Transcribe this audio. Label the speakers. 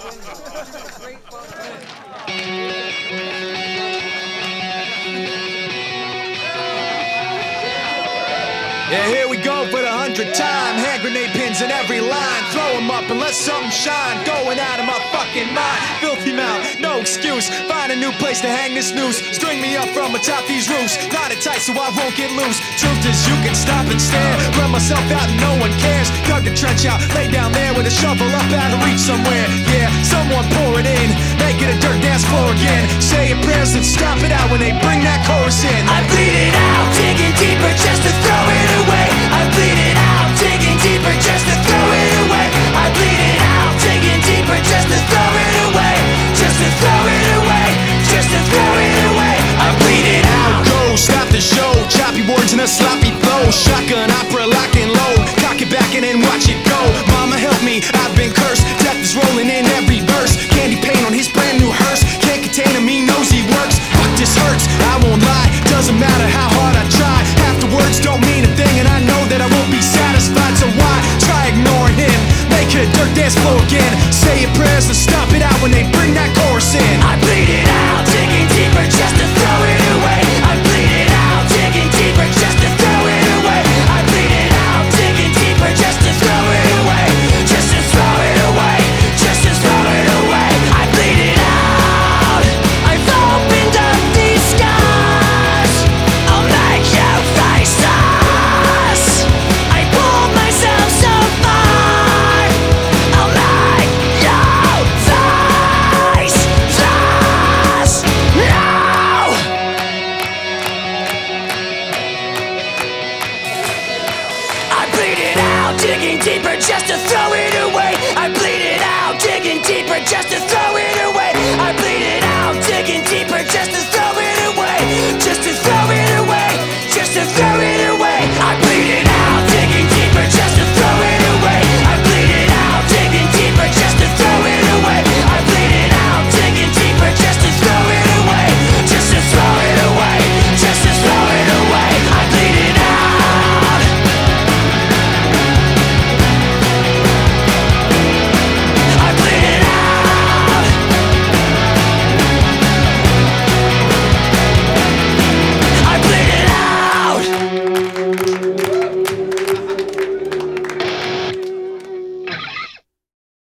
Speaker 1: Yeah, here we go for the hundredth time. Hand grenade pins in every line. Throw 'em up and let something shine. Going out fucking mind. Filthy mouth, no excuse. Find a new place to hang this noose. String me up from atop these roofs. Knot it tight so I won't get loose. Truth is, you can stop and stare. Run myself out and no one cares. Dug the trench out, lay down there with a shovel up out of reach somewhere. Yeah, someone pour it in. Make it a dirt dance floor again. Say your prayers and stop it out when they bring that chorus in.
Speaker 2: I bleed it out,
Speaker 1: sloppy flow. Shotgun opera, lock and load. Cock it back and then watch it go. Mama help me, I've been cursed. Death is rolling in every verse. Candy paint on his brand new hearse. Can't contain him, he knows he works. Fuck this hurts, I won't lie. Doesn't matter how hard I try. Half the words don't mean a thing, and I know that I won't be satisfied. So why try ignoring him? Make a dirt dance floor again.
Speaker 2: Digging deeper just to throw it away. I bleed it out, digging deeper just to throw